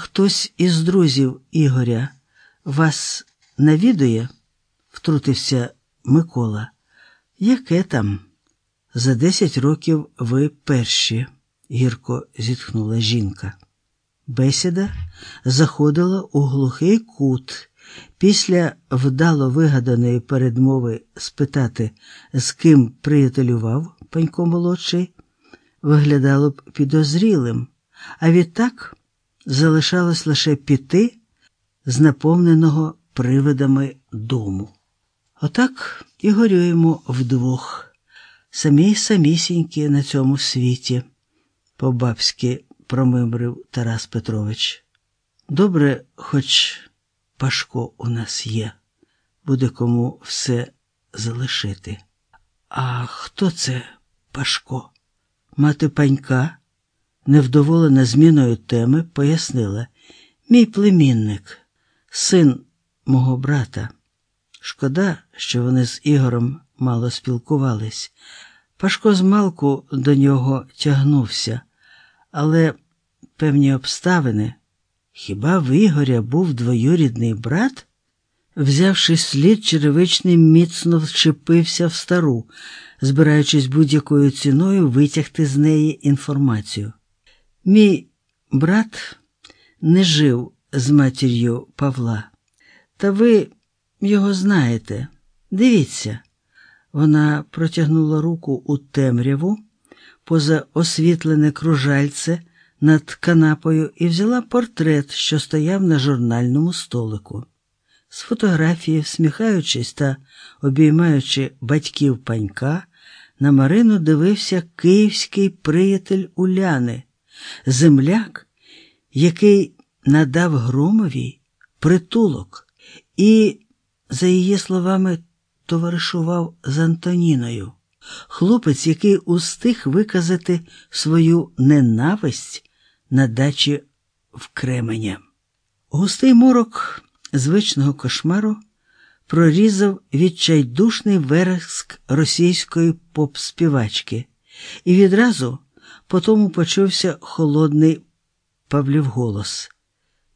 хтось із друзів Ігоря вас навідує? втрутився Микола. Яке там? За десять років ви перші, гірко зітхнула жінка. Бесіда заходила у глухий кут. Після вдало вигаданої передмови спитати, з ким приятелював панько молодший, виглядало б підозрілим, а відтак залишалось лише піти з наповненого привидами дому. Отак і горюємо вдвох, самі самісінькі на цьому світі, по-бабськи промимрив Тарас Петрович. Добре, хоч Пашко у нас є, буде кому все залишити. А хто це Пашко? Мати панька, невдоволена зміною теми, пояснила мій племінник, син мого брата. Шкода, що вони з Ігорем мало спілкувались. Пашко змалку до нього тягнувся, але певні обставини. Хіба в Ігоря був двоюрідний брат? Взявши слід, черевичний міцно вчепився в стару, збираючись будь-якою ціною витягти з неї інформацію. Мій брат не жив з матір'ю Павла, та ви його знаєте. Дивіться, вона протягнула руку у темряву поза освітлене кружальце над канапою і взяла портрет, що стояв на журнальному столику. З фотографії, всміхаючись та обіймаючи батьків панька, на Марину дивився київський приятель Уляни, земляк, який надав Громовій притулок і, за її словами, товаришував з Антоніною. Хлопець, який устиг виказати свою ненависть на дачі в. Густий морок звичного кошмару прорізав відчайдушний вереск російської поп-співачки, і відразу по тому почувся холодний Павлів голос.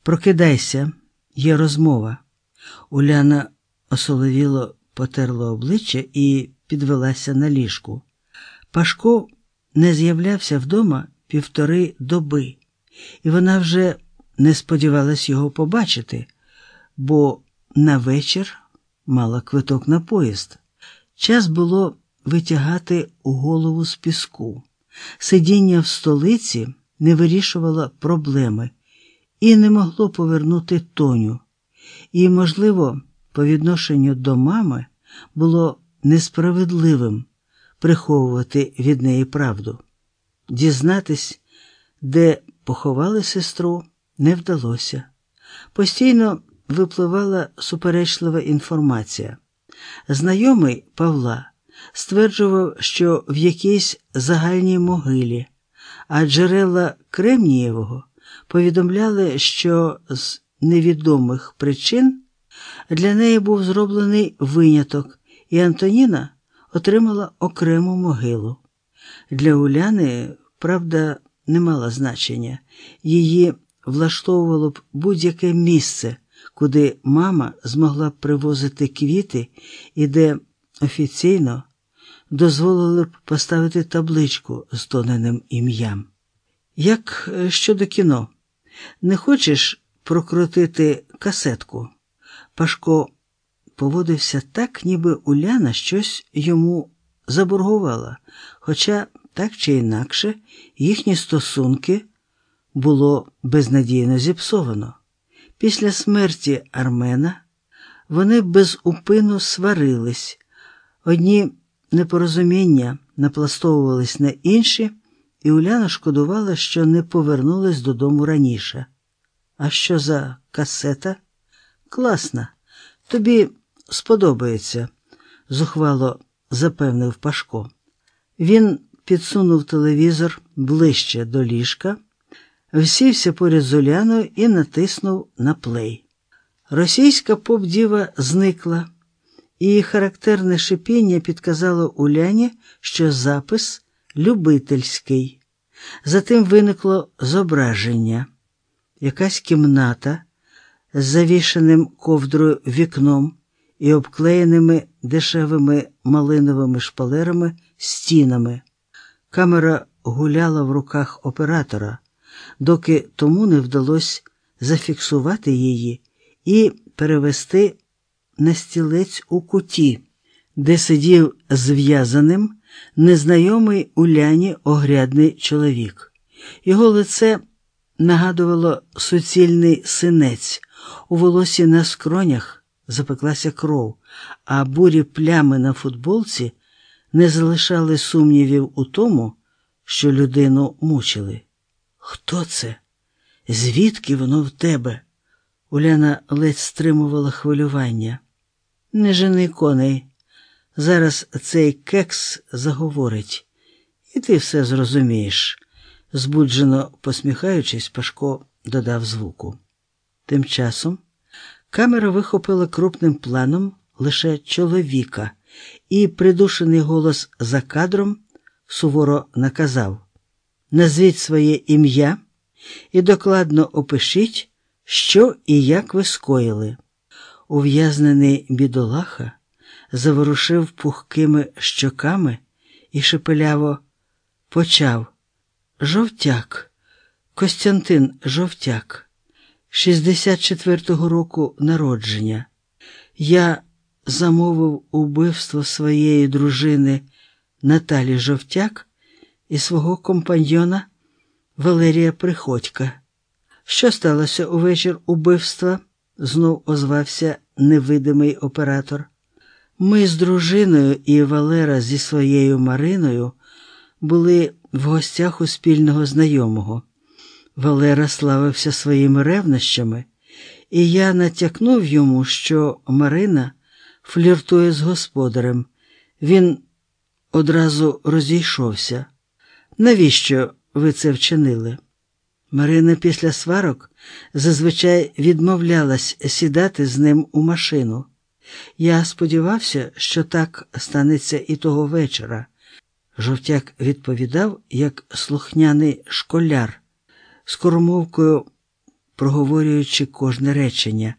Прокидайся, є розмова. Уляна осоловіло потерла обличчя і підвелася на ліжку. Пашко не з'являвся вдома півтори доби, і вона вже не сподівалась його побачити, бо на вечір мала квиток на поїзд. Час було витягати голову з піску. Сидіння в столиці не вирішувало проблеми і не могло повернути тоню. І, можливо, по відношенню до мами було несправедливим приховувати від неї правду. Дізнатись, де поховали сестру, не вдалося. Постійно випливала суперечлива інформація. Знайомий Павла стверджував, що в якійсь загальній могилі, а джерела Кремнієвого повідомляли, що з невідомих причин для неї був зроблений виняток, і Антоніна отримала окрему могилу. Для Уляни, правда, не мала значення, її влаштовувало б будь-яке місце, куди мама змогла б привозити квіти і де офіційно дозволили б поставити табличку з тоненим ім'ям. Як щодо кіно, не хочеш прокрутити касетку? Пашко поводився так, ніби Уляна щось йому заборгувала, хоча, так чи інакше, їхні стосунки було безнадійно зіпсовано. Після смерті Армена вони безупину сварились, одні непорозуміння напластовувались на інші, і Уляна шкодувала, що не повернулась додому раніше. А що за касета? Класна, тобі сподобається, зухвало запевнив Пашко. Він підсунув телевізор ближче до ліжка, всівся поряд з Уляною і натиснув на плей. Російська поп-діва зникла, і характерне шипіння підказало Уляні, що запис любительський. Затим виникло зображення. якась кімната з завішеним ковдрою вікном і обклеєними дешевими малиновими шпалерами стінами. Камера гуляла в руках оператора, доки тому не вдалося зафіксувати її і перевести на стілець у куті, де сидів зв'язаним незнайомий Уляні огрядний чоловік. Його лице нагадувало суцільний синець, у волосі на скронях запеклася кров, а бурі плями на футболці не залишали сумнівів у тому, що людину мучили. Хто це? Звідки воно в тебе? Уляна ледь стримувала хвилювання. Не жени коней. Зараз цей кекс заговорить, і ти все зрозумієш, збуджено посміхаючись, Пашко додав звуку. Тим часом камера вихопила крупним планом лише чоловіка, і придушений голос за кадром суворо наказав: Назвіть своє ім'я і докладно опишіть, що і як ви скоїли. Ув'язнений бідолаха заворушив пухкими щоками і шепеляво почав Жовтяк, Костянтин Жовтяк, 64-го року народження. Я замовив убивство своєї дружини Наталі Жовтяк і свого компаньйона Валерія Приходька. Що сталося у вечір убивства? знов озвався невидимий оператор. Ми з дружиною і Валера зі своєю Мариною були в гостях у спільного знайомого. Валера славився своїми ревнощами, і я натякнув йому, що Марина фліртує з господарем. Він одразу розійшовся. Навіщо ви це вчинили? Марина після сварок зазвичай відмовлялась сідати з ним у машину. Я сподівався, що так станеться і того вечора. Жовтяк відповідав, як слухняний школяр, скоромовкою проговорюючи кожне речення.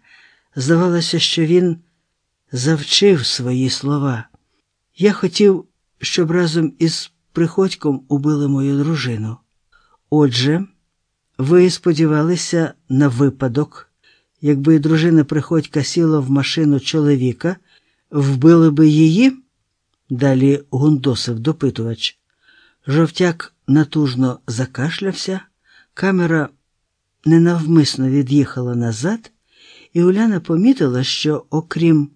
Здавалося, що він завчив свої слова. Я хотів, щоб разом із приходьком убили мою дружину. Отже, ви сподівалися на випадок, якби дружина приходька сіла в машину чоловіка, вбили би її? Далі гундосив допитувач. Жовтяк натужно закашлявся, камера ненавмисно від'їхала назад, і Уляна помітила, що, окрім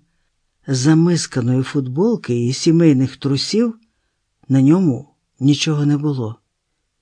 замисканої футболки і сімейних трусів, на ньому нічого не було.